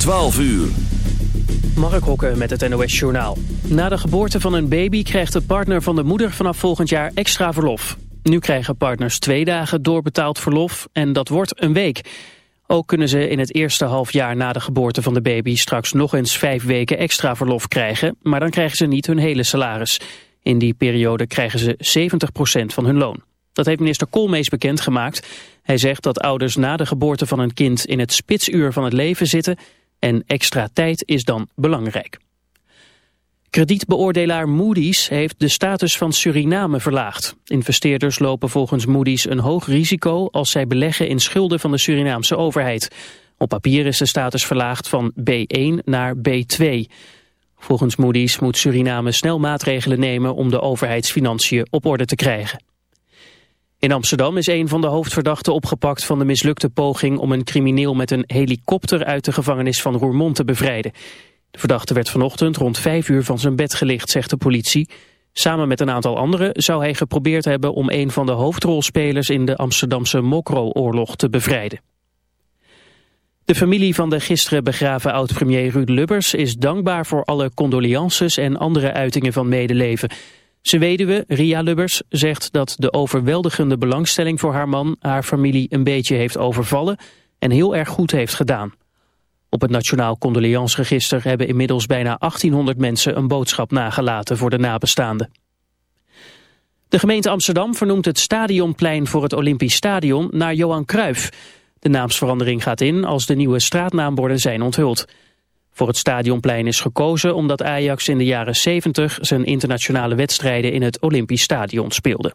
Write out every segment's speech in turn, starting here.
12 uur. Mark Hokke met het NOS Journaal. Na de geboorte van een baby krijgt de partner van de moeder vanaf volgend jaar extra verlof. Nu krijgen partners twee dagen doorbetaald verlof en dat wordt een week. Ook kunnen ze in het eerste halfjaar na de geboorte van de baby straks nog eens vijf weken extra verlof krijgen. Maar dan krijgen ze niet hun hele salaris. In die periode krijgen ze 70% van hun loon. Dat heeft minister Koolmees bekendgemaakt. Hij zegt dat ouders na de geboorte van een kind in het spitsuur van het leven zitten en extra tijd is dan belangrijk. Kredietbeoordelaar Moody's heeft de status van Suriname verlaagd. Investeerders lopen volgens Moody's een hoog risico als zij beleggen in schulden van de Surinaamse overheid. Op papier is de status verlaagd van B1 naar B2. Volgens Moody's moet Suriname snel maatregelen nemen om de overheidsfinanciën op orde te krijgen. In Amsterdam is een van de hoofdverdachten opgepakt van de mislukte poging om een crimineel met een helikopter uit de gevangenis van Roermond te bevrijden. De verdachte werd vanochtend rond vijf uur van zijn bed gelicht, zegt de politie. Samen met een aantal anderen zou hij geprobeerd hebben om een van de hoofdrolspelers in de Amsterdamse Mokro-oorlog te bevrijden. De familie van de gisteren begraven oud-premier Ruud Lubbers is dankbaar voor alle condolences en andere uitingen van medeleven. Zijn weduwe, Ria Lubbers, zegt dat de overweldigende belangstelling voor haar man haar familie een beetje heeft overvallen en heel erg goed heeft gedaan. Op het Nationaal Condoleansregister hebben inmiddels bijna 1800 mensen een boodschap nagelaten voor de nabestaanden. De gemeente Amsterdam vernoemt het stadionplein voor het Olympisch Stadion naar Johan Cruijff. De naamsverandering gaat in als de nieuwe straatnaamborden zijn onthuld. Voor het stadionplein is gekozen omdat Ajax in de jaren 70 zijn internationale wedstrijden in het Olympisch Stadion speelde.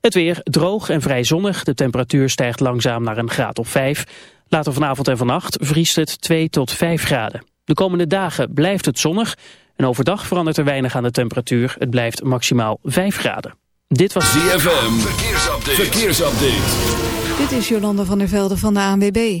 Het weer droog en vrij zonnig. De temperatuur stijgt langzaam naar een graad of 5. Later vanavond en vannacht vriest het 2 tot 5 graden. De komende dagen blijft het zonnig en overdag verandert er weinig aan de temperatuur. Het blijft maximaal 5 graden. Dit was ZFM. Verkeersupdate. Verkeersupdate. Dit is Jolanda van der Velde van de ANWB.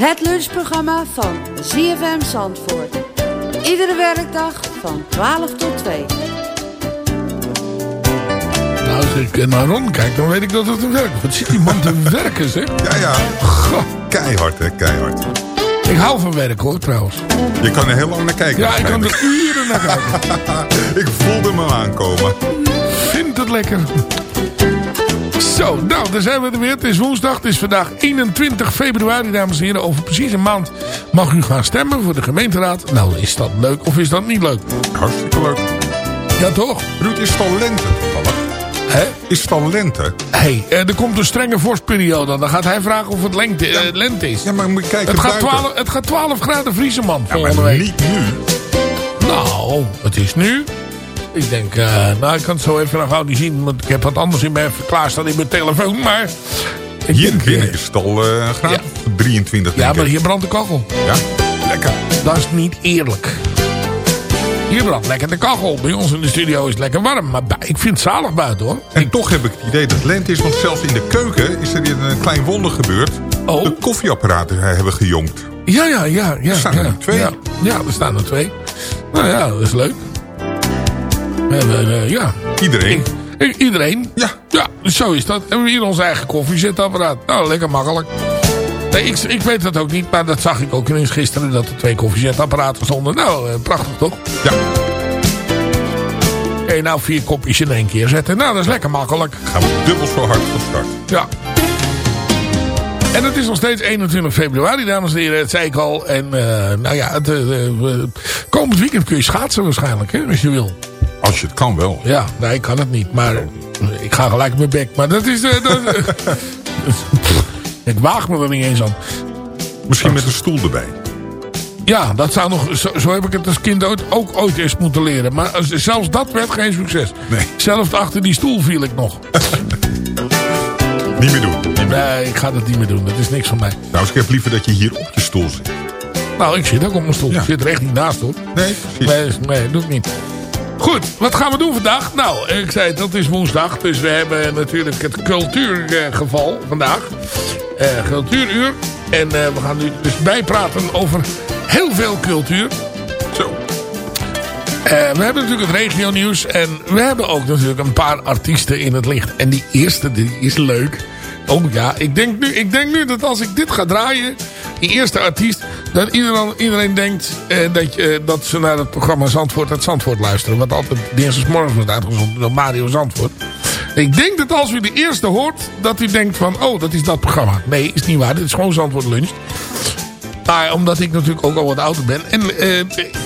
Het lunchprogramma van ZFM Zandvoort. Iedere werkdag van 12 tot 2. Nou, als ik naar Ron kijk, dan weet ik dat het werkt. Wat zit die man te werken, zeg. Ja, ja. Goh, Keihard, hè. Keihard. ik hou van werk, hoor, trouwens. Je kan er heel lang naar kijken. Ja, ik kan er uren naar kijken. ik. voelde me aankomen. Vind het lekker. Zo, nou, daar zijn we er weer. Het is woensdag. Het is vandaag 21 februari, dames en heren. Over precies een maand mag u gaan stemmen voor de gemeenteraad. Nou, is dat leuk of is dat niet leuk? Hartstikke leuk. Ja, toch? Ruud, is het al lente toevallig? Hè? Is het al lente? Hé, hey, er komt een strenge vorstperiode. Dan gaat hij vragen of het eh, lente is. Ja, maar moet je kijken het, gaat buiten. 12, het gaat 12 graden vriezen, man, Ja, volgende maar week. niet nu. Nou, het is nu. Ik denk, eh, nou, ik kan het zo even nog gauw niet zien. Want ik heb wat anders in mijn klaarstaan in mijn telefoon. Maar ik Hier denk, binnen eh, is het al eh, een graad of 23 Ja, maar hier brandt de kachel. Ja, lekker. Dat is niet eerlijk. Hier brandt lekker de kachel. Bij ons in de studio is het lekker warm. Maar ik vind het zalig buiten hoor. En toch heb ik het idee dat het lente is. Want zelfs in de keuken is er een klein wonder gebeurd. Oh. De koffieapparaten hebben gejonkt. Ja, ja, ja. ja Er staan er ja, twee. Ja, ja, er staan er twee. Nou ja, dat is leuk. En, eh, ja. Iedereen. I- i- iedereen. Ja. Ja, zo is dat. Hebben we hier ons eigen koffiezetapparaat. Nou, lekker makkelijk. Nee, ik, ik weet dat ook niet, maar dat zag ik ook ineens gisteren... dat er twee koffiezetapparaten stonden. Nou, eh, prachtig toch? Ja, Kun je nou vier kopjes in één keer zetten. Nou, dat is lekker makkelijk. gaan we dubbel zo hard van start. Ja. En het is nog steeds 21 februari, dames en heren. Dat zei ik al. En eh, nou ja, het, eh, eh, komend weekend kun je schaatsen waarschijnlijk, hè, als je wil. Als je het kan wel. Ja, nee, ik kan het niet. Maar ik ga gelijk mijn bek. Maar dat is... eh, dat, ik waag me er niet eens aan. Misschien met een stoel erbij. Ja, dat zou nog, zo, zo heb ik het als kind ook ooit eens moeten leren. Maar als- zelfs dat werd geen succes. Nee. Zelfs achter die stoel viel ik nog. Niet meer doen. Niet meer doen. Nee, ik ga dat niet meer doen. Dat is niks van mij. Nou, ik heb liever dat je hier op je stoel zit. Nou, ik zit ook op mijn stoel. Ja. Ik zit er echt niet naast hoor. Nee, precies. Nee, nee, doe ik niet. Goed, wat gaan we doen vandaag? Nou, ik zei dat is woensdag. Dus we hebben natuurlijk het cultuurgeval vandaag. Eh cultuuruur. En eh, we gaan nu dus bijpraten over heel veel cultuur. Zo. Eh, we hebben natuurlijk het regio nieuws. En we hebben ook natuurlijk een paar artiesten in het licht. En die eerste, die is leuk. Oh ja, ik denk nu, ik denk nu dat als ik dit ga draaien... Die eerste artiest, dat iedereen, iedereen denkt eh, dat, je, dat ze naar het programma Zandvoort uit Zandvoort luisteren. Wat altijd dinsdagsmorgen wordt uitgezonden door Mario Zandvoort. Ik denk dat als u de eerste hoort, dat u denkt van... Oh, dat is dat programma. Nee, is niet waar. Dit is gewoon Zandvoort Lunch. Maar omdat ik natuurlijk ook al wat ouder ben. En eh,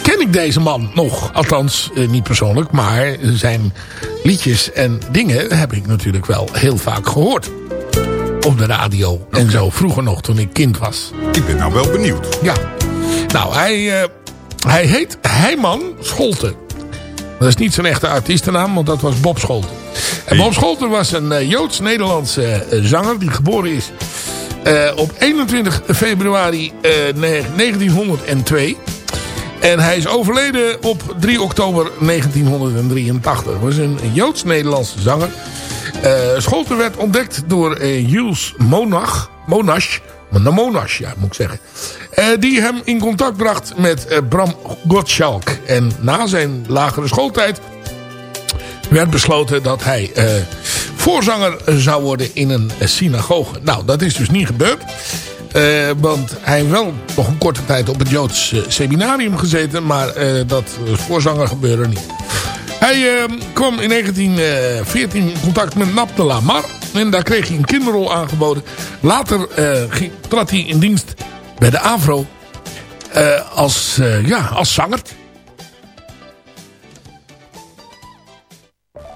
ken ik deze man nog. Althans, eh, niet persoonlijk. Maar zijn liedjes en dingen heb ik natuurlijk wel heel vaak gehoord. Op de radio. En zo. Vroeger nog, toen ik kind was. Ik ben nou wel benieuwd. Ja. Nou, hij, eh, hij heet Heiman Scholten. Dat is niet zijn echte artiestennaam, want dat was Bob Scholten. En Bob Scholten was een eh, Joods-Nederlandse eh, zanger die geboren is op 21 februari eh, ne- 1902. En hij is overleden op 3 oktober 1983. Hij was een Joods-Nederlandse zanger. Eh, Scholten werd ontdekt door eh, Jules Monach. Monash. Ja, moet ik zeggen. Eh, die hem in contact bracht met Bram Gottschalk. En na zijn lagere schooltijd werd besloten dat hij voorzanger zou worden in een synagoge. Nou, dat is dus niet gebeurd. Want hij heeft wel nog een korte tijd op het Joods seminarium gezeten. Maar dat voorzanger gebeurde niet. Hij eh, kwam in 1914 in contact met Nap de Lamar. En daar kreeg hij een kinderrol aangeboden. Later eh, ging, trad hij in dienst bij de AVRO. eh, als, eh, ja, als zanger.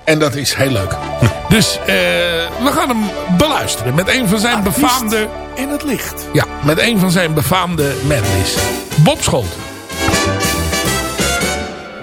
En dat is heel leuk. Dus we gaan hem beluisteren met een van zijn befaamde... In het licht. Ja, met een van zijn befaamde medleys. Bob Scholten.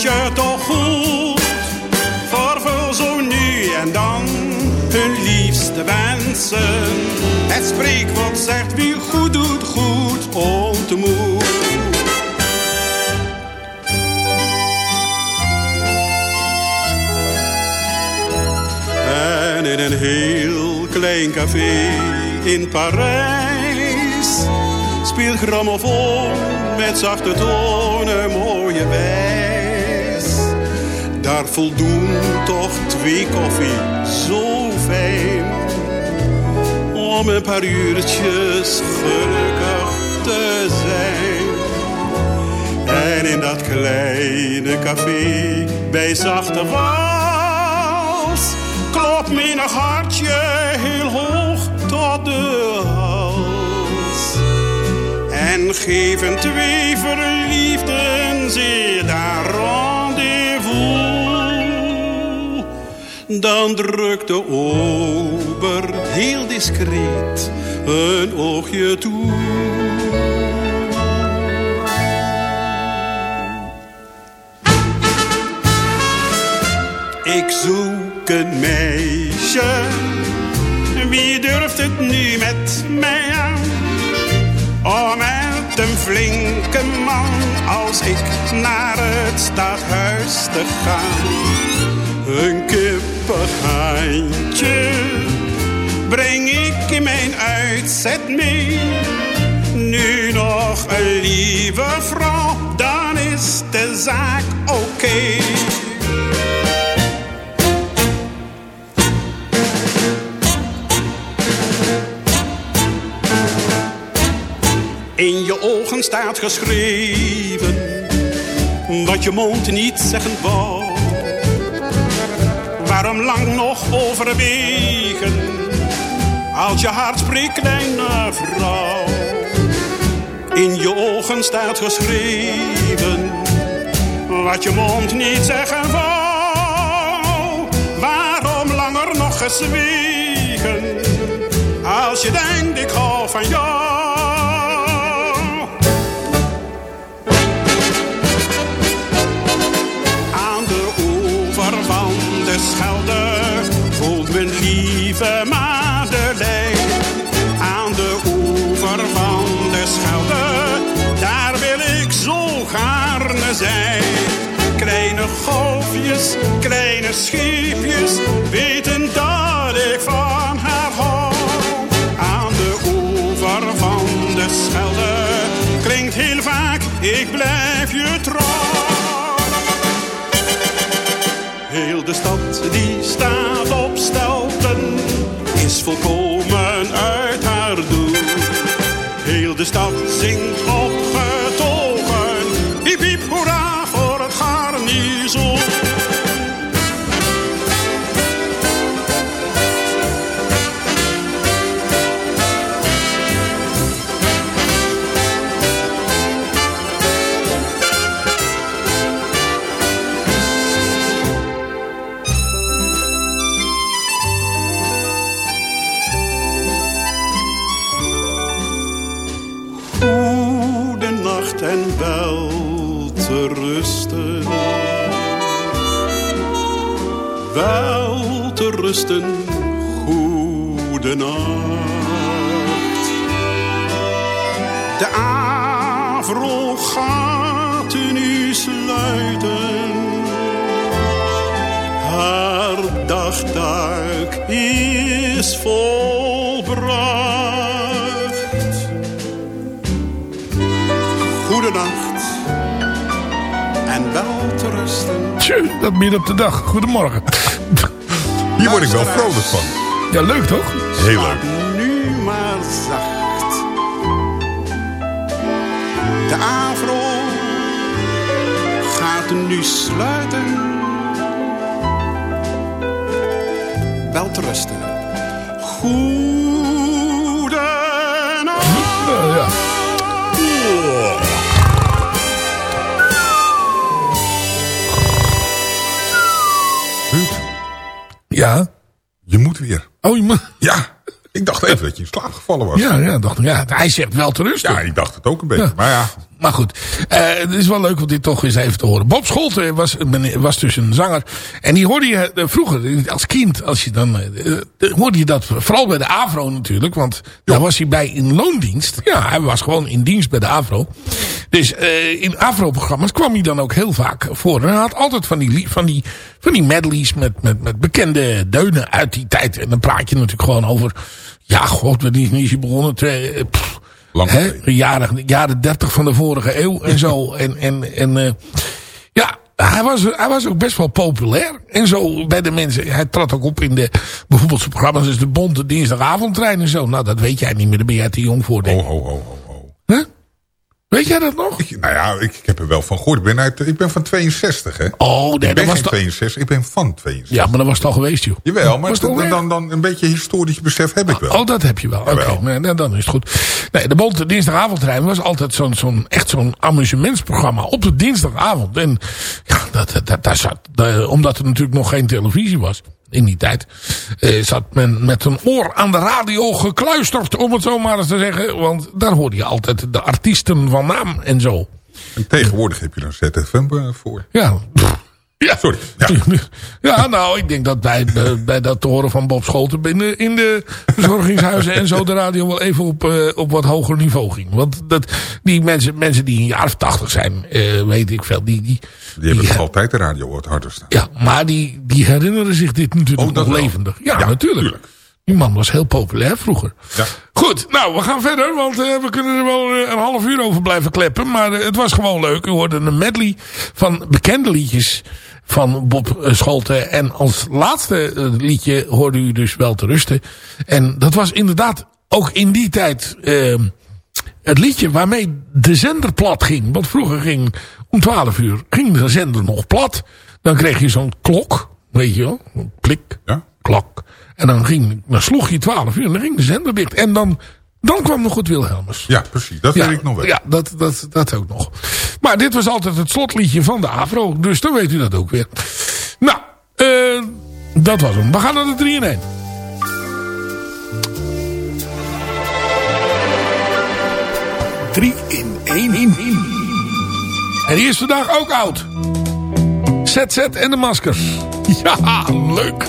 Je toch goed. Vervul zo nu en dan hun liefste wensen. Het spreekwoord zegt wie goed doet, goed ontmoet. En in een heel klein café in Parijs speelt grammofoon met zachte tonen mooie wijs. Daar voldoen toch twee koffie zo fijn. Om een paar uurtjes gelukkig te zijn. En in dat kleine café bij zachte wals klopt mijn hartje heel hoog tot de hals. En geven twee verliefden zich daar Dan drukt de ober heel discreet een oogje toe. Ik zoek een meisje. Wie durft het nu met mij aan? Om met een flinke man als ik naar het stadhuis te gaan. Een kippig breng ik in mijn uitzet mee. Nu nog een lieve vrouw, dan is de zaak oké. In je ogen staat geschreven wat je mond niet zeggen wou. Waarom lang nog overwegen als je hart spreekt, kleine vrouw? In je ogen staat geschreven wat je mond niet zeggen wou. Waarom langer nog gezwegen als je denkt ik hou van jou? Schelde voelt mijn lieve Madeleine. Aan de oever van de Schelde, daar wil ik zo gaarne zijn. Kleine golfjes, kleine scheepjes, weten dat ik van haar hou. Aan de oever van de Schelde klinkt heel vaak, ik blijf je trouw. Heel de stad staat op stelten, is volkomen uit haar doel. Heel de stad zingt opgetogen, en wel te rusten. Wel te rusten, goede nacht. De avro gaat nu sluiten. Haar dagtaak is volbracht. Tjö, dat midden op de dag. Goedemorgen. Hier word ik wel vrolijk van. Ja, leuk toch? Heel leuk. Nu maar zacht. De avro gaat nu sluiten. Wel te rusten. Goedenacht. Ja. je moet weer. Oh, je ma- Ja, ik dacht even dat je in slaap gevallen was. ja, ja, dacht, ik, ja, hij zegt wel te rusten. Ja, ik dacht het ook een beetje. Ja. Maar ja, Maar goed, eh, het is wel leuk om dit toch eens even te horen. Bob Scholten was, was dus een zanger. En die hoorde je eh, vroeger, als kind, als je dan, eh, hoorde je dat vooral bij de AVRO natuurlijk. Want daar was hij bij in loondienst. Ja, hij was gewoon in dienst bij de AVRO. Dus in AVRO-programma's kwam hij dan ook heel vaak voor. En hij had altijd van die, van die, van die medleys met, met, met bekende deunen uit die tijd. En dan praat je natuurlijk gewoon over... Ja, god, wanneer is hij begonnen? Twee, eh, pff, Lang Hè? Jaren, jaren 30 van de vorige eeuw en zo. En, en, en eh, ja, hij was, hij was ook best wel populair. En zo bij de mensen. Hij trad ook op in de, bijvoorbeeld zijn programma's als de Bonte Dinsdagavondtrein en zo. Nou, dat weet jij niet meer. Daar ben jij te jong voor, denk Oh, ik. oh, oh, oh? Weet jij dat nog? Ik, nou ja, ik, ik heb er wel van gehoord. Ik ben, uit, ik ben van 62, hè? Oh, nee, ik dat ben was toch... 62, ik ben van 62. Ja, maar dat was het al geweest, joh. Jawel, maar dan, dan, dan een beetje historisch besef heb ik wel. Oh, dat heb je wel. Oké, nee, dan is het goed. Nee, de Bonte Dinsdagavondtrein was altijd zo'n zo'n echt zo'n amusementsprogramma op de dinsdagavond. En ja, dat, dat, daar zat, omdat er natuurlijk nog geen televisie was in die tijd, eh, zat men met een oor aan de radio gekluisterd, om het zo maar eens te zeggen. Want daar hoorde je altijd de artiesten van naam en zo. En tegenwoordig heb je een ZFM voor. Ja, ja. Sorry. Ja. Ja, nou, ik denk dat bij, bij- dat te horen van Bob Scholten binnen in de verzorgingshuizen en zo de radio wel even op, eh, op wat hoger niveau ging. Want dat, die mensen, mensen die een jaar of tachtig zijn, eh, weet ik veel, die, die, Die hebben die- altijd de radio wat harder staan. ja, maar die, die herinneren zich dit natuurlijk Oh, nog levendig. Ja, Ja, natuurlijk. tuurlijk. Die man was heel populair vroeger. Ja. Goed, nou, we gaan verder, want eh, we kunnen er wel eh, een half uur over blijven kleppen. Maar eh, het was gewoon leuk. U hoorde een medley van bekende liedjes van Bob Scholten. En als laatste liedje hoorde u dus wel te rusten. En dat was inderdaad ook in die tijd eh, het liedje waarmee de zender plat ging. Want vroeger ging om 12 uur ging de zender nog plat. Dan kreeg je zo'n klok, weet je wel, een klik, Ja? klok. En dan, ging, dan sloeg je 12 uur en dan ging de zender dicht. En dan, dan kwam nog het Wilhelmus. Ja, precies. Dat weet ik nog wel. Ja, dat, dat, dat ook nog. Maar dit was altijd het slotliedje van de Afro. Dus dan weet u dat ook weer. Nou, eh, dat was hem. We gaan naar de 3 in 1. Drie in één in. En die is vandaag ook oud. ZZ en de maskers. Ja, leuk.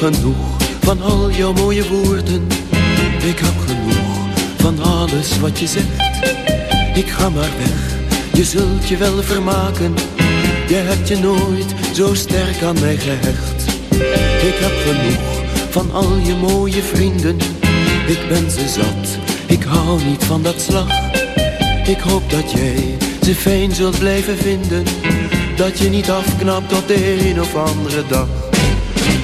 Genoeg van al jouw mooie woorden. Ik heb genoeg van alles wat je zegt. Ik ga maar weg, je zult je wel vermaken. Je hebt je nooit zo sterk aan mij gehecht. Ik heb genoeg van al je mooie vrienden. Ik ben ze zat, ik hou niet van dat slag. Ik hoop dat jij ze fijn zult blijven vinden. Dat je niet afknapt op de een of andere dag.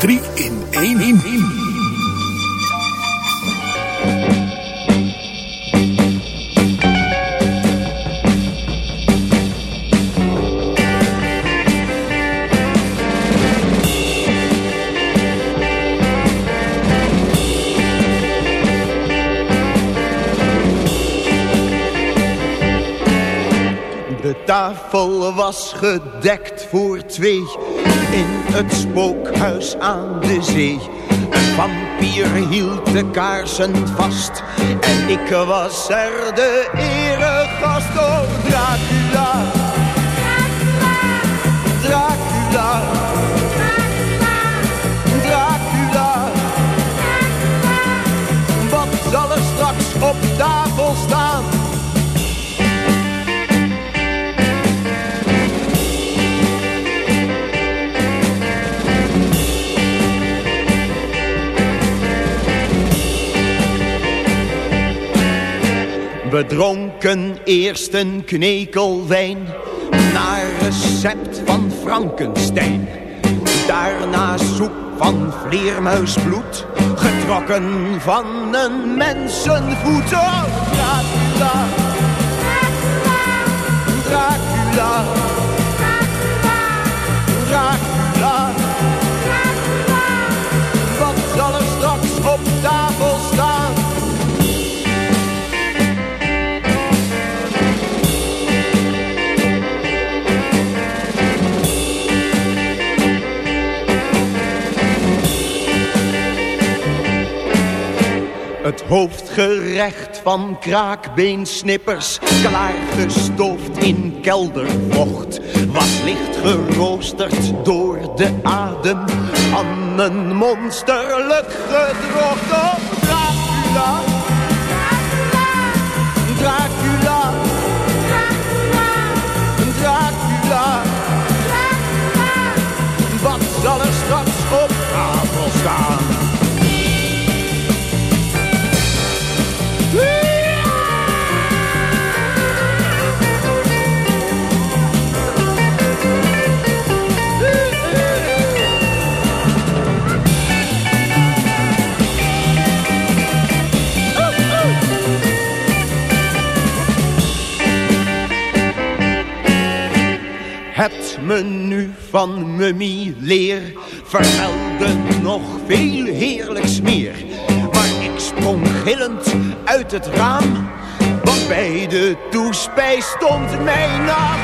3 in 1 in tafel was gedekt voor twee in het spookhuis aan de zee. Een vampier hield de kaarsen vast en ik was er de eregast. Oh, Dracula, Dracula, Dracula. Wat zal er straks op tafel We dronken eerst een knekel wijn naar recept van Frankenstein. Daarna soep van vleermuisbloed, getrokken van een mensenvoet. Oh, Dracula, Dracula, Dracula. Wat zal er straks op tafel staan? Hoofdgerecht van kraakbeensnippers, klaargestoofd in keldervocht, was licht geroosterd door de adem. Van een monsterlijk gedrocht. Oh, Dracula, Dracula, Dracula, wat zal er straks op tafel staan? Het menu van Mummy Leer vertelde nog veel heerlijks meer. Maar ik sprong gillend uit het raam, want bij de toespijs stond mijn naam.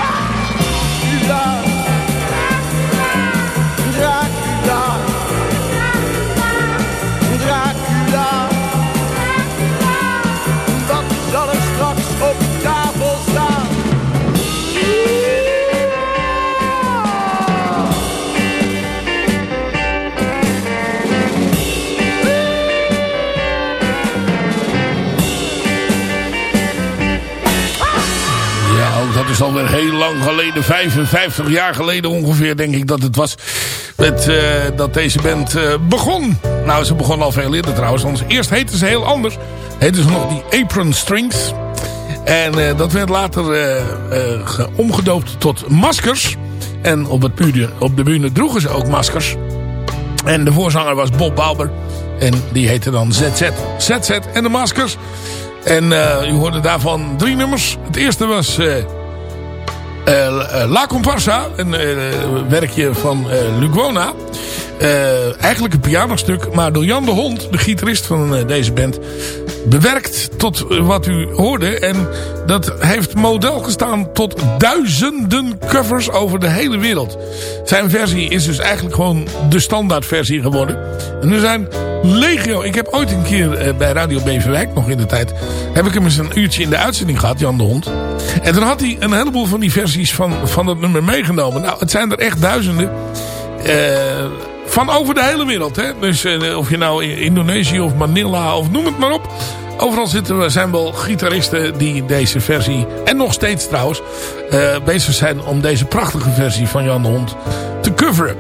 Is alweer heel lang geleden. 55 jaar geleden ongeveer, denk ik dat het was. Met, eh, dat deze band eh, begon. Nou, ze begon al veel eerder trouwens. Want eerst heette ze heel anders. Heette ze nog die Apron Strings. En eh, dat werd later ge- omgedoopt tot Maskers. En op, het bühne, op de bühne droegen ze ook maskers. En de voorzanger was Bob Bauber. En die heette dan ZZ. ZZ en de Maskers. En u hoorde daarvan drie nummers. Het eerste was La Comparsa. Een eh, werkje van eh Lugona. Eh, eigenlijk een pianostuk. Maar door Jan de Hond, de gitarist van eh, deze band. Bewerkt tot eh, wat u hoorde. En dat heeft model gestaan tot duizenden covers over de hele wereld. Zijn versie is dus eigenlijk gewoon de standaardversie geworden. En er zijn legio. Ik heb ooit een keer eh, bij Radio Beverwijk, nog in de tijd... heb ik hem eens een uurtje in de uitzending gehad, Jan de Hond. En toen had hij een heleboel van die versies van, van het nummer meegenomen. Nou, het zijn er echt duizenden. Eh, van over de hele wereld. Hè? Dus eh, of je nou in Indonesië of Manila of noem het maar op. Overal zitten we, zijn wel gitaristen die deze versie, en nog steeds trouwens, eh, bezig zijn om deze prachtige versie van Jan de Hond te coveren.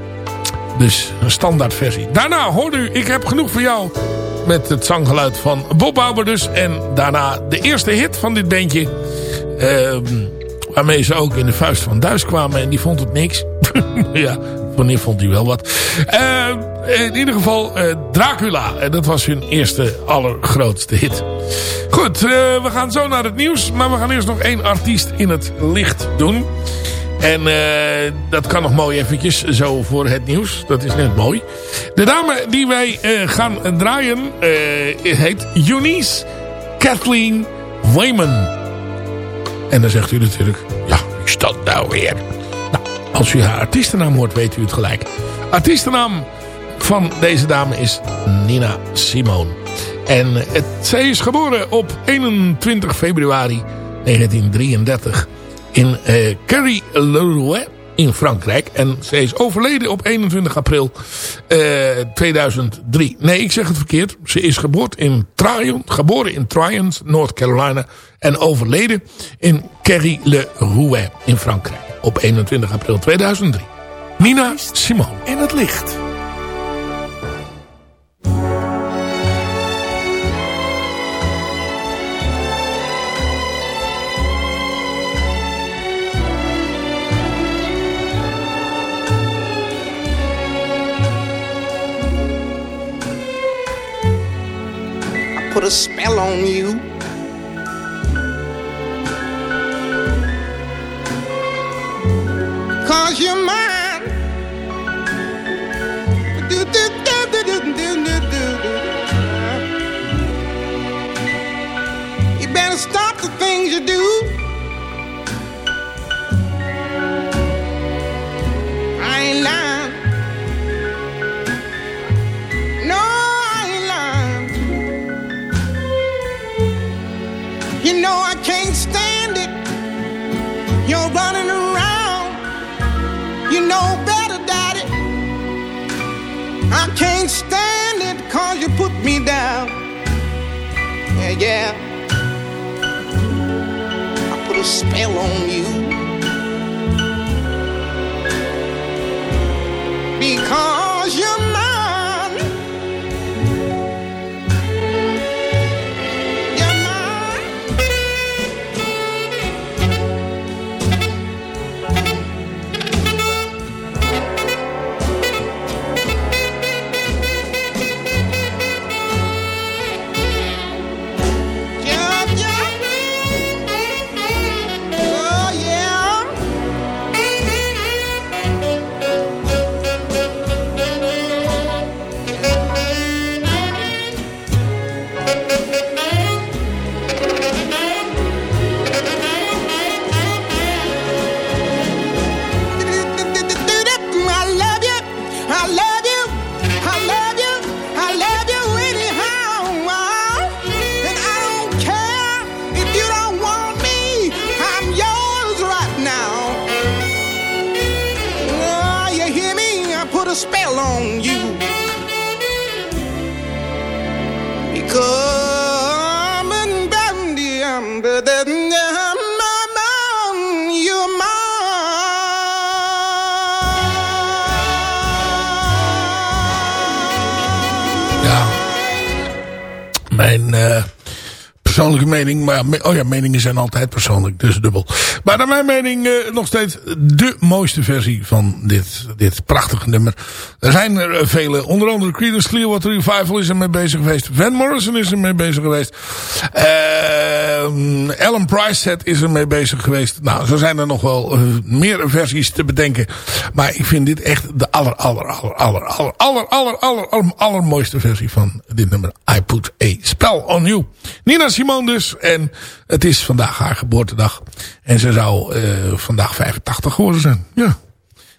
Dus een standaard versie. Daarna hoorde u, ik heb genoeg voor jou met het zanggeluid van Bob Bauer dus. En daarna de eerste hit van dit bandje. ehm, waarmee ze ook in de vuist van Duis kwamen en die vond het niks. ja, wanneer vond hij wel wat. Eh, in ieder geval eh, Dracula. En dat was hun eerste allergrootste hit. Goed, eh, we gaan zo naar het nieuws. Maar we gaan eerst nog één artiest in het licht doen. En dat kan nog mooi eventjes zo voor het nieuws. Dat is net mooi. De dame die wij gaan draaien heet Eunice Kathleen Wayman. En dan zegt u natuurlijk, ja, is dat nou weer? Als u haar artiestennaam hoort, weet u het gelijk. Artiestennaam van deze dame is Nina Simone. En zij is geboren op 21 februari 1933 in eh Carry le in Frankrijk. En zij is overleden op 21 april eh, 2003. Nee, ik zeg het verkeerd. Ze is geboren in Tryon, geboren in Tryon, North Carolina. En overleden in Carry le Rouet in Frankrijk op 21 april 2003. Nina Simone in het licht. I put a spell on you. Mine. Do, do, do, do, do, do, do, do, do. You better stop the things you do. Can't stand it cause you put me down. Yeah, yeah. I put a spell on you. Because you're oh ja, meningen zijn altijd persoonlijk. Dus dubbel. Maar naar mijn mening eh, nog steeds de mooiste versie van dit, dit prachtige nummer. Er zijn er eh, vele. Onder andere Creedence Clearwater Revival is er mee bezig geweest. Van Morrison is er mee bezig geweest. Ehm Alan Price set is er mee bezig geweest. Nou, zo zijn er nog wel eh, meer versies te bedenken. Maar ik vind dit echt de aller, aller, aller, aller, aller, aller, aller, aller, aller, allermooiste versie van dit nummer. I Put a Spell on You. Nina Simone dus. En het is vandaag haar geboortedag. En ze zou eh, vandaag 85 geworden zijn. Ja.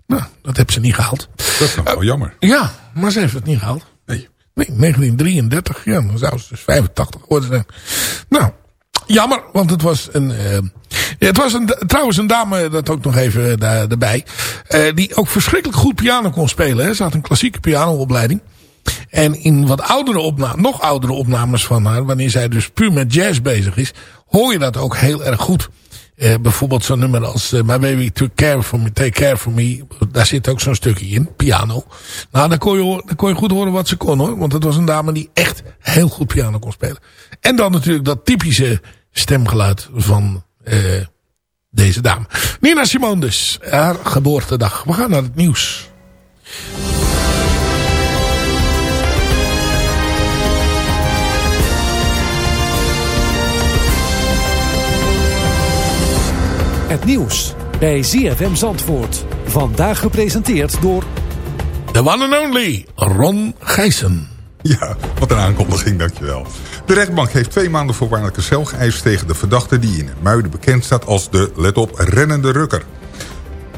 Nou, dat heeft ze niet gehaald. Dat is nog wel jammer. Ja, maar ze heeft het niet gehaald. Nee. Nee, 1933. Ja, dan zou ze dus 85 geworden zijn. Jammer, want het was een... eh, ja, het was een, trouwens een dame, dat ook nog even eh, daar, erbij... eh, die ook verschrikkelijk goed piano kon spelen. Hè. Ze had een klassieke pianoopleiding. En in wat oudere opnames, nog oudere opnames van haar... wanneer zij dus puur met jazz bezig is... hoor je dat ook heel erg goed. Eh, bijvoorbeeld zo'n nummer als eh, My Baby Took Care for Me, Take Care for Me. Daar zit ook zo'n stukje in, piano. Nou, dan kon, je, dan kon je goed horen wat ze kon hoor. Want het was een dame die echt heel goed piano kon spelen. En dan natuurlijk dat typische stemgeluid van eh, deze dame. Nina Simone dus, haar geboortedag. We gaan naar het nieuws. Het nieuws bij ZFM Zandvoort. Vandaag gepresenteerd door... The one and only Ron Gijssen. Ja, wat een aankondiging, dankjewel. De rechtbank heeft twee maanden voorwaardelijke cel geëist tegen de verdachte... die in Muiden bekend staat als de, let op, rennende rukker.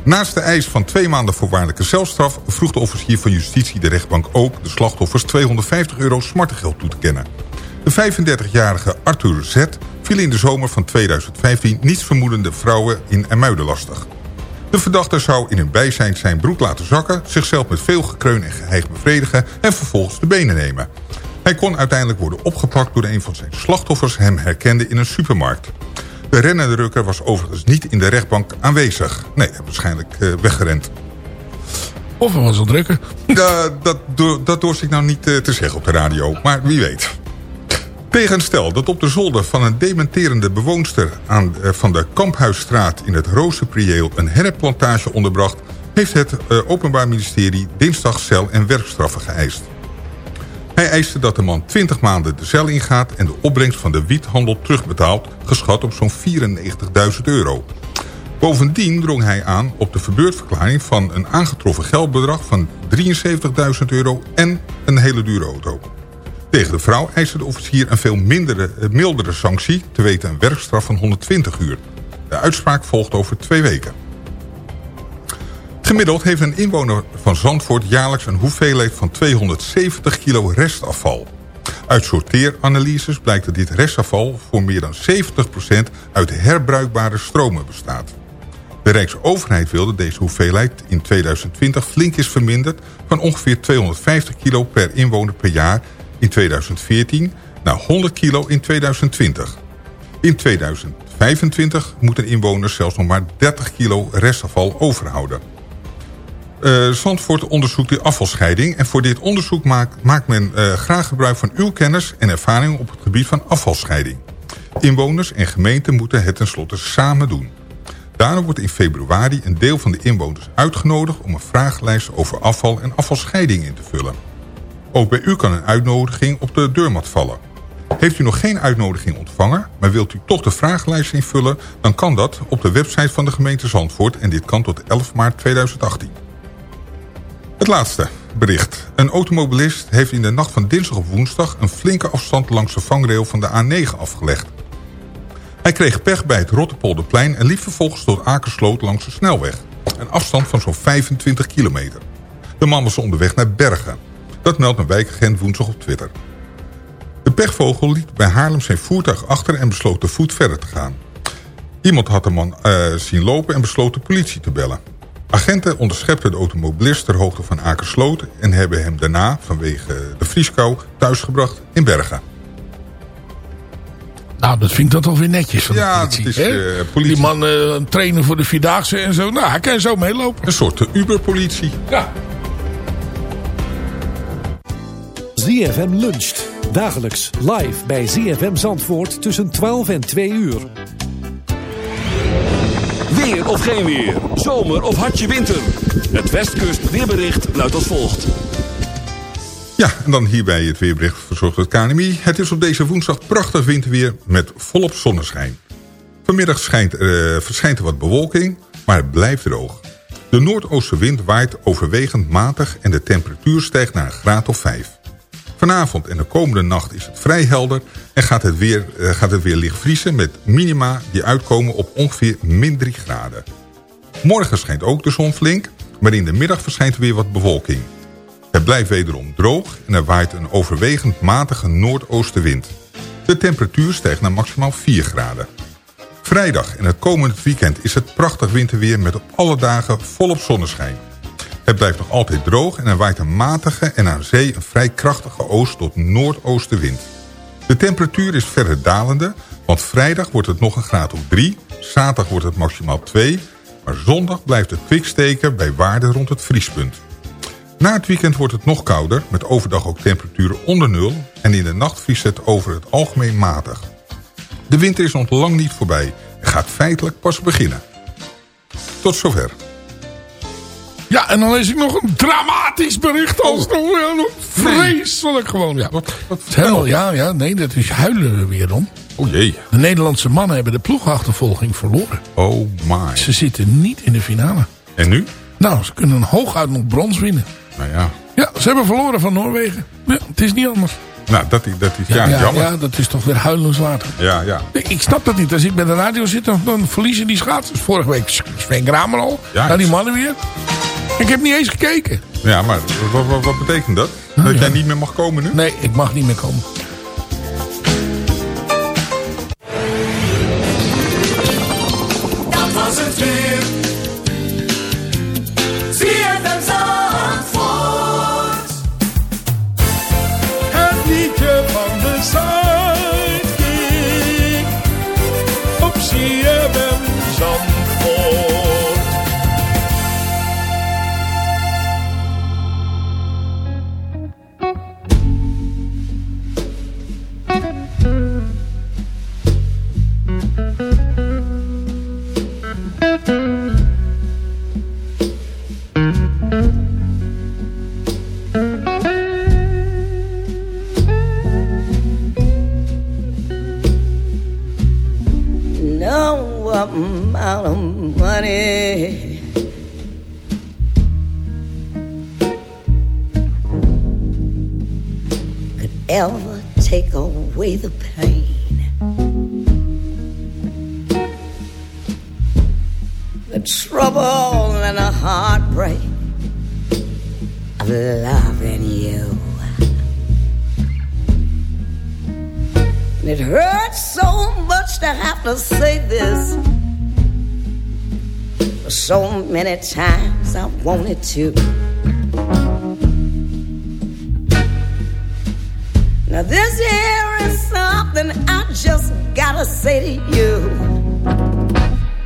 Naast de eis van twee maanden voorwaardelijke celstraf... vroeg de officier van justitie de rechtbank ook de slachtoffers 250 euro smartengeld toe te kennen. De 35-jarige Arthur Z. viel in de zomer van 2015 niets vermoedende vrouwen in Muiden lastig. De verdachte zou in hun bijzijn zijn broek laten zakken... zichzelf met veel gekreun en geheig bevredigen... en vervolgens de benen nemen. Hij kon uiteindelijk worden opgepakt door een van zijn slachtoffers... hem herkende in een supermarkt. De rennende rukker was overigens niet in de rechtbank aanwezig. Nee, waarschijnlijk eh, weggerend. Of hij was al drukker. Da, dat, dat dorst ik nou niet eh, te zeggen op de radio, maar wie weet. Tegen stel dat op de zolder van een dementerende bewoonster... Aan, eh, van de Kamphuisstraat in het Rozenprieel een henneplantage onderbracht... heeft het eh, Openbaar Ministerie dinsdag cel- en werkstraffen geëist. Hij eiste dat de man 20 maanden de cel ingaat... en de opbrengst van de wiethandel terugbetaalt... geschat op zo'n 94.000 euro. Bovendien drong hij aan op de verbeurdverklaring van een aangetroffen geldbedrag van 73.000 euro en een hele dure auto. Tegen de vrouw eiste de officier een veel mindere, eh, mildere sanctie, te weten een werkstraf van 120 uur. De uitspraak volgt over twee weken. Gemiddeld heeft een inwoner van Zandvoort jaarlijks een hoeveelheid van 270 kilo restafval. Uit sorteeranalyses blijkt dat dit restafval voor meer dan 70% uit herbruikbare stromen bestaat. De Rijksoverheid wilde deze hoeveelheid in 2020 flink is verminderd... van ongeveer 250 kilo per inwoner per jaar in 2014 naar 100 kilo in 2020. In 2025 moeten inwoners zelfs nog maar 30 kilo restafval overhouden. Eh Zandvoort onderzoekt de afvalscheiding... en voor dit onderzoek maakt, maakt men eh, graag gebruik van uw kennis en ervaring... op het gebied van afvalscheiding. Inwoners en gemeenten moeten het tenslotte samen doen. Daarom wordt in februari een deel van de inwoners uitgenodigd... om een vragenlijst over afval en afvalscheiding in te vullen. Ook bij u kan een uitnodiging op de deurmat vallen. Heeft u nog geen uitnodiging ontvangen, maar wilt u toch de vragenlijst invullen... dan kan dat op de website van de gemeente Zandvoort... en dit kan tot 11 maart 2018. Het laatste bericht. Een automobilist heeft in de nacht van dinsdag op woensdag... een flinke afstand langs de vangrail van de A9 afgelegd. Hij kreeg pech bij het Rotterpolderplein... en liep vervolgens tot Akersloot langs de snelweg. Een afstand van zo'n 25 kilometer. De man was onderweg naar Bergen. Dat meldt een wijkagent woensdag op Twitter. De pechvogel liet bij Haarlem zijn voertuig achter... en besloot te voet verder te gaan. Iemand had de man eh, zien lopen en besloot de politie te bellen. Agenten onderschepten de automobilist ter hoogte van Akersloot... en hebben hem daarna, vanwege de vrieskou, thuisgebracht in Bergen. Nou, dat vind ik dat toch weer netjes van Ja, de politie. dat is, eh, politie. Die man eh, trainen voor de Vierdaagse en zo. Nou, hij kan zo meelopen. Een soort Uberpolitie. Ja. ZFM luncht. Dagelijks live bij ZFM Zandvoort tussen 12 en 2 uur. Weer of geen weer. Zomer of hartje winter. Het Westkust weerbericht luidt als volgt. Ja, en dan hierbij het weerbericht verzorgd door het KNMI. Het is op deze woensdag prachtig winterweer met volop zonneschijn. Vanmiddag schijnt, eh, verschijnt er wat bewolking, maar het blijft droog. De noordoostenwind waait overwegend matig en de temperatuur stijgt naar een graad of 5. Vanavond en de komende nacht is het vrij helder en gaat het weer, eh, gaat het weer licht vriezen met minima die uitkomen op ongeveer min 3 graden. Morgen schijnt ook de zon flink, maar in de middag verschijnt er weer wat bewolking. Het blijft wederom droog en er waait een overwegend matige noordoostenwind. De temperatuur stijgt naar maximaal 4 graden. Vrijdag en het komende weekend is het prachtig winterweer met op alle dagen volop zonneschijn. Het blijft nog altijd droog en er waait een matige en aan zee een vrij krachtige oost- tot noordoostenwind. De temperatuur is verder dalende, want vrijdag wordt het nog een graad of 3, zaterdag wordt het maximaal 2, maar zondag blijft het kwik steken bij waarden rond het vriespunt. Na het weekend wordt het nog kouder, met overdag ook temperaturen onder nul... en in de nacht vriest het over het algemeen matig. De winter is nog lang niet voorbij en gaat feitelijk pas beginnen. Tot zover. Ja, en dan lees ik nog een dramatisch bericht. Als nog, ja, nog vreselijk gewoon. Ja. Wat, wat helemaal, ja, ja, nee, dat is huilen er weer om. Oh jee. De Nederlandse mannen hebben de ploegachtervolging verloren. Oh my. Ze zitten niet in de finale. En nu? Nou, ze kunnen hooguit nog brons winnen. Nou ja. Ja, ze hebben verloren van Noorwegen. Ja, het is niet anders. Nou, dat, is- dat is ja, ja, jammer. ja, dat is toch weer huilenswaard. Ja, ja. Ik ik snap dat niet. Als ik bij de radio zit, dan, dan verliezen die schaatsers. Vorige week Sven Kramer al. Ja, die mannen weer. Ik heb niet eens gekeken. Ja, maar wat, wat, wat betekent dat? Dat jij niet meer mag komen nu? Nee, ik mag niet meer komen. Amount of money could ever take away the pain. The trouble and the heartbreak of loving you. It hurts so much to have to say this. So many times I wanted to. Now, this here is something I just gotta say to you.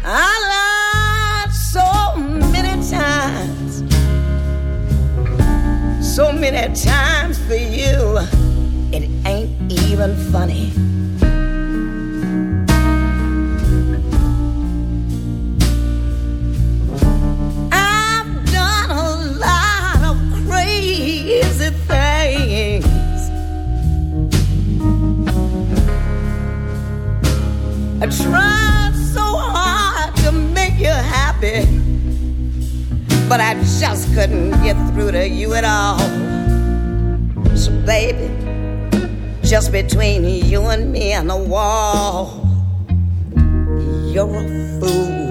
I lied so many times, so many times for you. It ain't even funny. Tried so hard to make you happy, but I just couldn't get through to you at all. So, baby, just between you and me and the wall, you're a fool.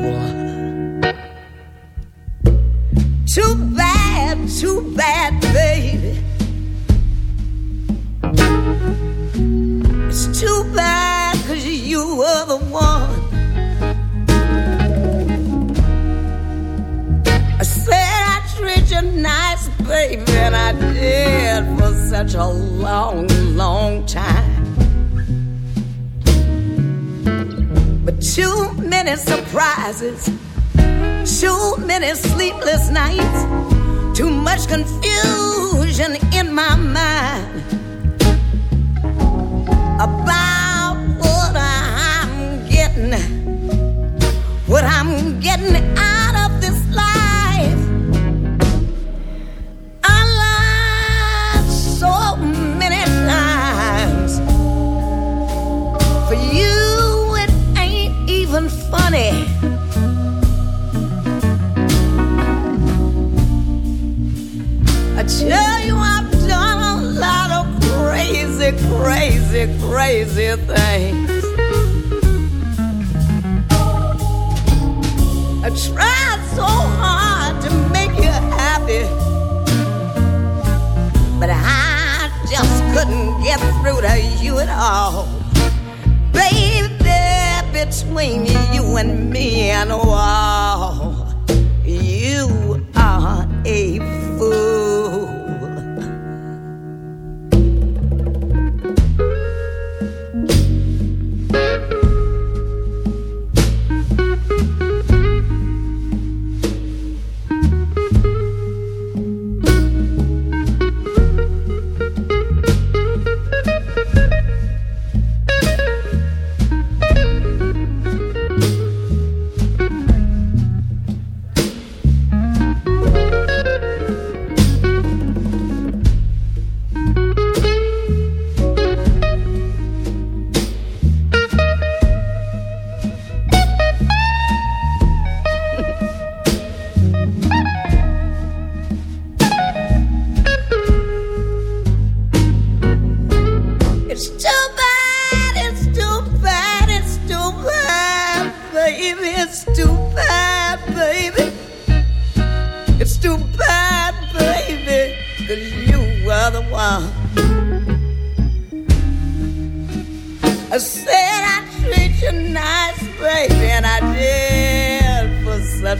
Too bad, too bad, baby. It's too bad I did for such a long, long time. But too many surprises, too many sleepless nights, too much confusion in my mind about what I'm getting, what I'm getting out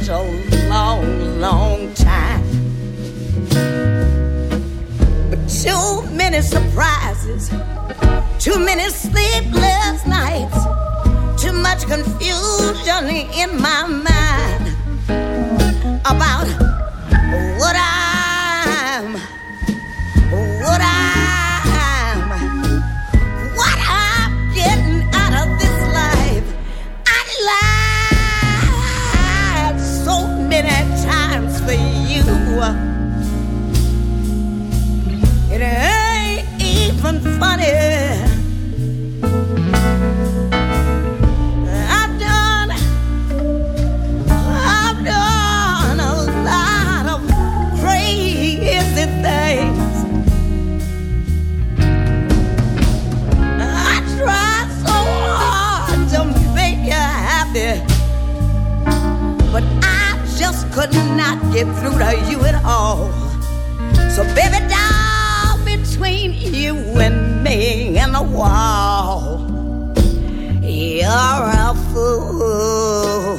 such a long, long time. But too many surprises. Too many sleepless nights, too much confusion in my mind about you happy, but I just could not get through to you at all. So baby down between you and me and the wall. You're a fool.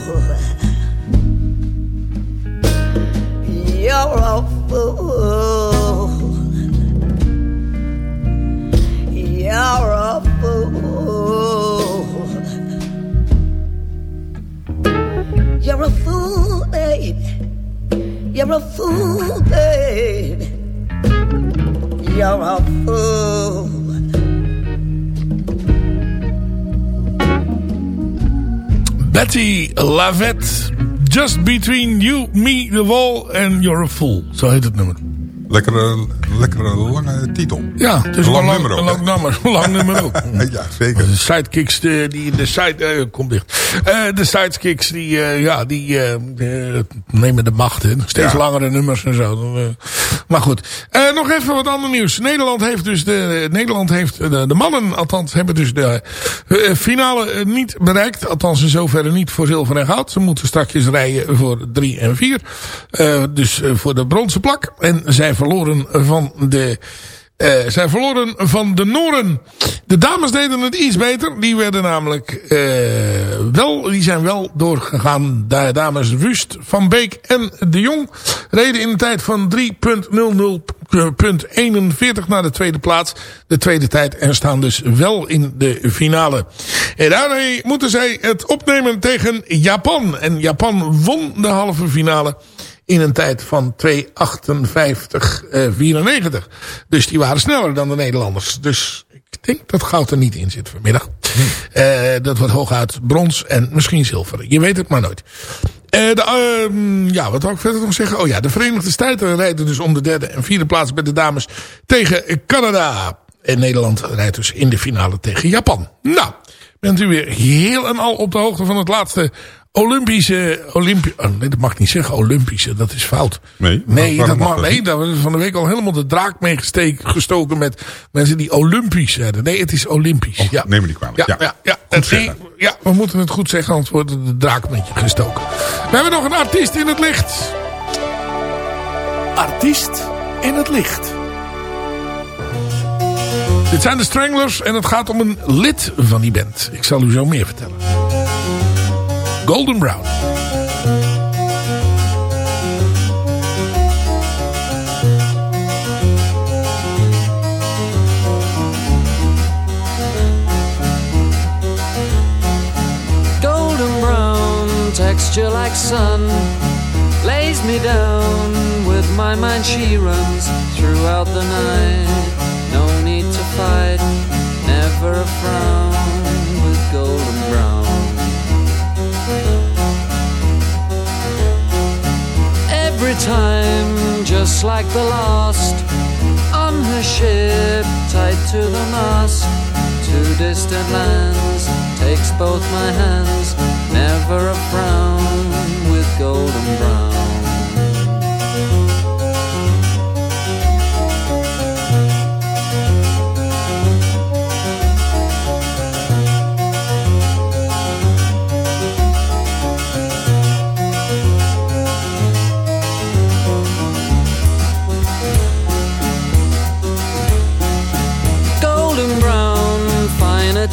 You're a fool. You're a fool. You're a fool, baby. You're a fool, baby. You're a fool. Betty Lavette. Just Between You, Me, The Wall and You're a Fool. Zo heet het nummer. Lekkere, lekkere lange titel. Ja, het is lang nummer ook, een lang nummer. Lang nummer ook. ja, zeker. De sidekicks eh, die in de side... eh, kom dicht. Eh, de sidekicks die, eh, ja, die eh, eh, nemen de macht. Hè. Steeds Ja. langere nummers en zo. Eh, maar goed. Eh, nog even wat ander nieuws. Nederland heeft dus de... Nederland heeft... De, de mannen althans hebben dus de eh, finale eh, niet bereikt. Althans in zoverre niet voor zilver en goud. Ze moeten straks rijden voor drie en vier. Eh, dus eh, voor de bronzen plak. En zij verloren van de... eh zij verloren van de Noren. De dames deden het iets beter. Die werden namelijk eh, wel, die zijn wel doorgegaan. De dames Wust, Van Beek en De Jong reden in een tijd van 3.00 eh, punt 41 naar de tweede plaats. De tweede tijd. En staan dus wel in de finale. En daarmee moeten zij het opnemen tegen Japan. En Japan won de halve finale in een tijd van 2.58.94. dus die waren sneller dan de Nederlanders. Dus ik denk dat goud er niet in zit vanmiddag. Eh, dat wordt hooguit brons en misschien zilver. Je weet het maar nooit. Eh, de, ehm, ja, wat wil ik verder nog zeggen? Oh ja, de Verenigde Staten rijden dus om de derde en vierde plaats bij de dames tegen Canada. En Nederland rijdt dus in de finale tegen Japan. Nou, bent u weer heel en al op de hoogte van het laatste Olympische... Olympi oh, nee, dat mag ik niet zeggen, Olympische. Dat is fout. Nee, Nee, dat mag mag, dat nee daar hebben we van de week al helemaal de draak mee gesteek- gestoken met mensen die Olympisch zeiden. Nee, het is Olympisch. ja. Neem me niet kwalijk. Ja, Ja, ja, ja. Het- zeggen. ja, we moeten het goed zeggen, anders wordt de draak met je gestoken. We hebben nog een artiest in het licht. Artiest in het licht. Dit zijn de Stranglers en het gaat om een lid van die band. Ik zal u zo meer vertellen. Golden Brown. golden brown texture like sun lays me down with my mind. She runs throughout the night. No need to fight never a frown time just like the last. On her ship tied to the mast. To distant lands takes both my hands. Never a frown with golden brown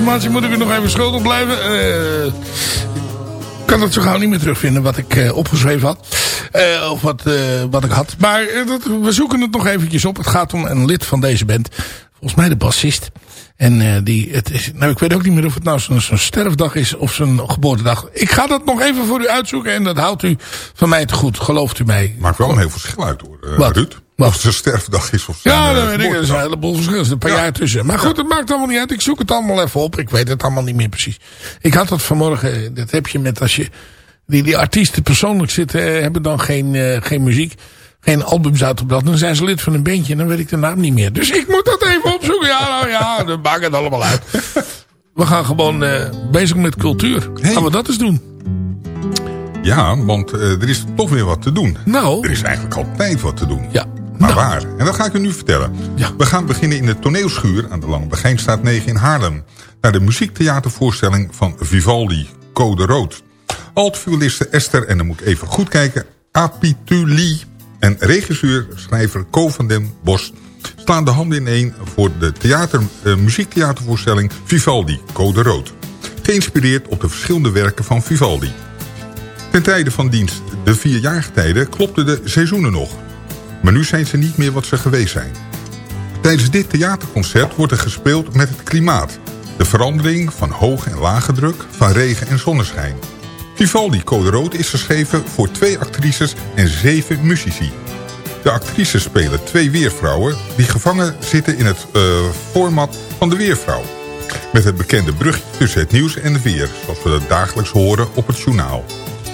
informatie moet ik er nog even schuldig blijven. Eh, ik kan het zo gauw niet meer terugvinden wat ik eh, opgeschreven had. Eh, of wat, eh, wat ik had. Maar eh, dat, we zoeken het nog eventjes op. Het gaat om een lid van deze band. Volgens mij de bassist. En eh, die, het is, nou, ik weet ook niet meer of het nou zo'n sterfdag is of zijn geboortedag. Ik ga dat nog even voor u uitzoeken en dat houdt u van mij te goed. Gelooft u mij. Maakt wel een heel verschil uit hoor, eh? Ruud. Of het een sterfdag is of zijn, Ja, eh, dat weet ik. Er is een heleboel verschillen. Er een paar jaar tussen. Maar goed, het maakt allemaal niet uit. Ik zoek het allemaal even op. Ik weet het allemaal niet meer precies. Ik had dat vanmorgen. Dat heb je met als je... Die, die artiesten persoonlijk zitten, eh, hebben dan geen, eh, geen muziek. geen albums uitgebracht. Dan zijn ze lid van een bandje en dan weet ik de naam niet meer. Dus ik moet dat even opzoeken. Ja, nou ja, dan maakt het allemaal uit. We gaan gewoon uh, bezig met cultuur. Hey. Gaan we dat eens doen. Ja, want uh, er is toch weer wat te doen. Nou. Er is eigenlijk altijd wat te doen. Ja. Maar nou. waar? En dat ga ik u nu vertellen. Ja. We gaan beginnen in de toneelschuur aan de Lange Begijnstraat 9 in Haarlem. Naar de muziektheatervoorstelling van Vivaldi, Code Rood. Altvioliste Esther, en dan moet ik even goed kijken, Apituli en regisseur, schrijver Co van den Bos slaan de handen ineen voor de theater, uh, muziektheatervoorstelling Vivaldi, Code Rood. Geïnspireerd op de verschillende werken van Vivaldi. Ten tijde van dienst de vierjarige tijden klopten de seizoenen nog. Maar nu zijn ze niet meer wat ze geweest zijn. Tijdens dit theaterconcert wordt er gespeeld met het klimaat. De verandering van hoge en lage druk, van regen en zonneschijn. Vivaldi Code Rood is geschreven voor twee actrices en zeven muzici. De actrices spelen twee weervrouwen die gevangen zitten in het uh, format van de weervrouw. Met het bekende brugje tussen het nieuws en de weer, zoals we dat dagelijks horen op het journaal.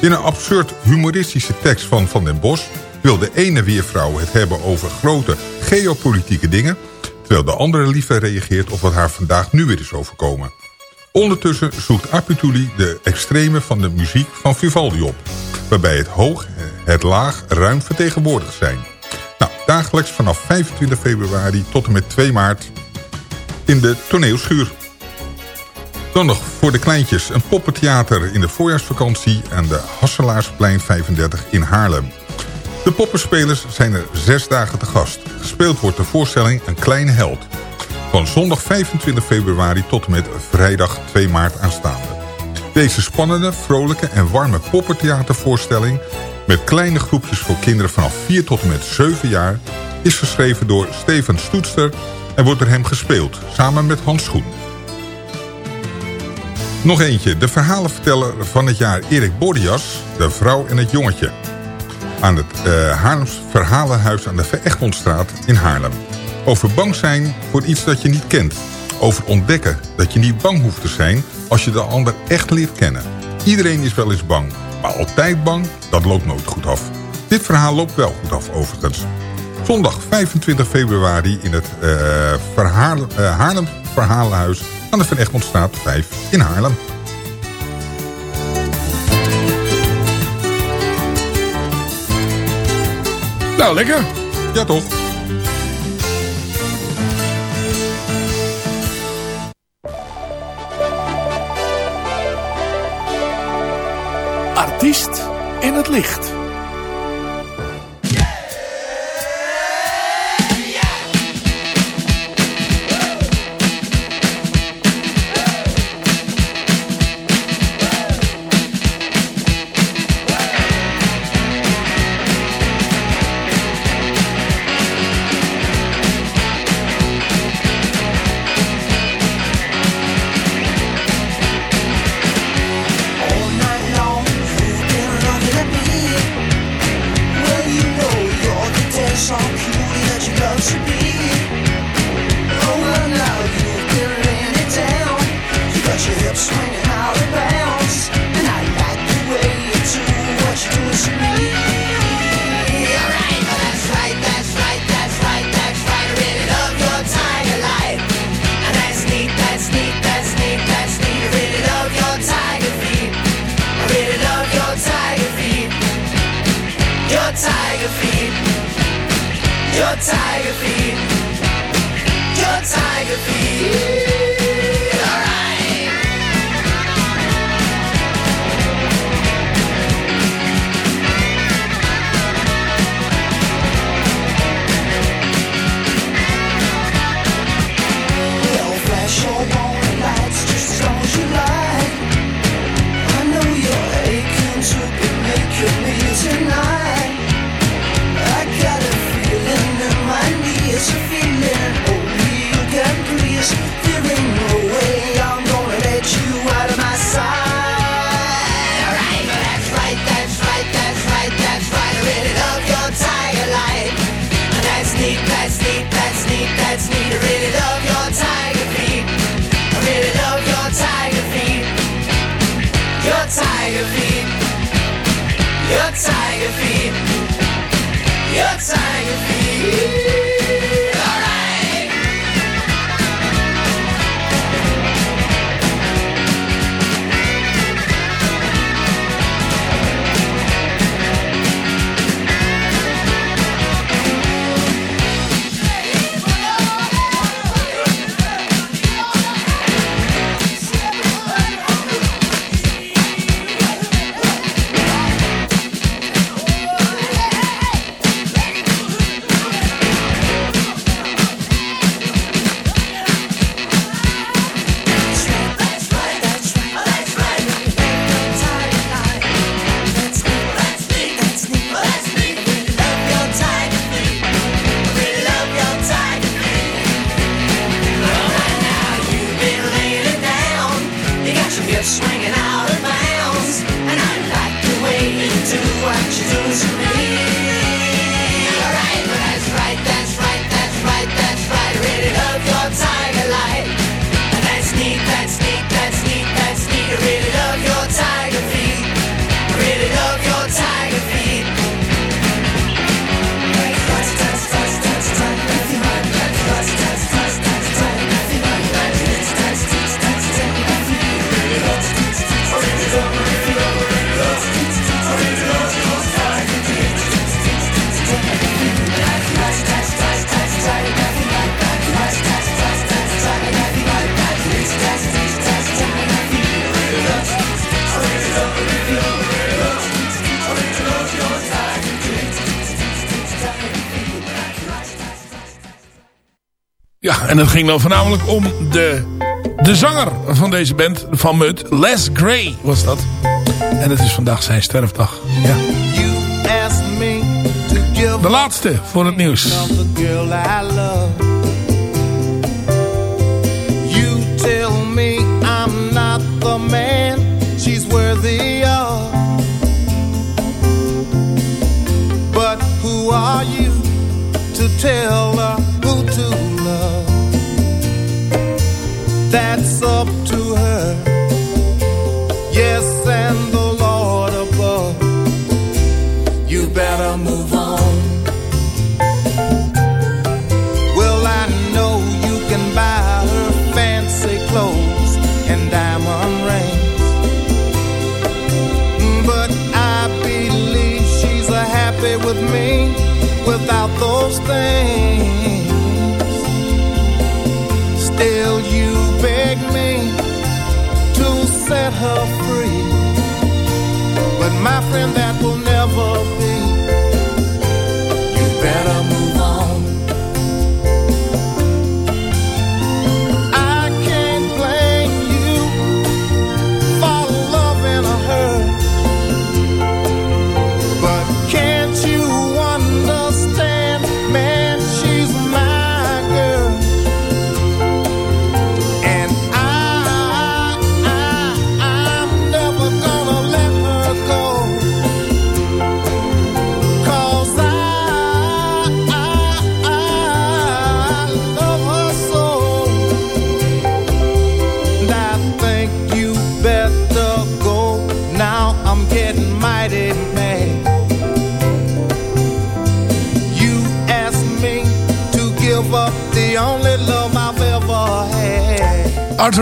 In een absurd humoristische tekst van Van den Bos wil de ene weervrouw het hebben over grote geopolitieke dingen... terwijl de andere liever reageert op wat haar vandaag nu weer is overkomen. Ondertussen zoekt Apituli de extreme van de muziek van Vivaldi op... waarbij het hoog en het laag ruim vertegenwoordigd zijn. Nou, dagelijks vanaf 25 februari tot en met 2 maart in de toneelschuur. Dan nog voor de kleintjes een poppentheater in de voorjaarsvakantie... aan de Hasselaarsplein 35 in Haarlem. De poppenspelers zijn er zes dagen te gast. Gespeeld wordt de voorstelling Een Kleine Held. Van zondag 25 februari tot en met vrijdag 2 maart aanstaande. Deze spannende, vrolijke en warme poppentheatervoorstelling... met kleine groepjes voor kinderen vanaf 4 tot en met 7 jaar... is geschreven door Steven Stoetster en wordt door hem gespeeld... samen met Hans Schoen. Nog eentje, de verhalenverteller van het jaar Erik Bordias... De vrouw en het jongetje aan het uh, Haarlems Verhalenhuis aan de Veregmondstraat in Haarlem. Over bang zijn voor iets dat je niet kent. Over ontdekken dat je niet bang hoeft te zijn als je de ander echt leert kennen. Iedereen is wel eens bang, maar altijd bang, dat loopt nooit goed af. Dit verhaal loopt wel goed af overigens. Zondag 25 februari in het uh, verhaal, uh, Haarlem Verhalenhuis aan de Van Egmondstraat 5 in Haarlem. Nou, lekker. Ja, toch? Artiest in het licht. En het ging dan voornamelijk om de, de zanger van deze band, van Mud. Les Gray was dat. En het is vandaag zijn sterfdag. Ja. De laatste voor het nieuws. tell me I'm not the man she's worthy of. But who are you to tell her who to love? Up to her. Yes, and the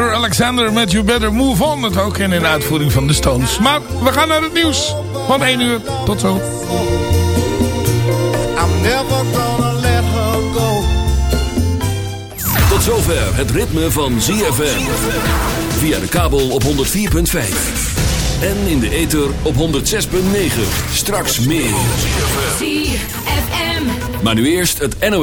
Alexander met You Better Move On. Het ook in een uitvoering van de Stones. Maar we gaan naar het nieuws van 1 uur. Tot zo. I'm never gonna let her go. Tot zover het ritme van ZFM. Via de kabel op 104.5. En in de ether op 106.9. Straks meer. ZFM. Maar nu eerst het NOS.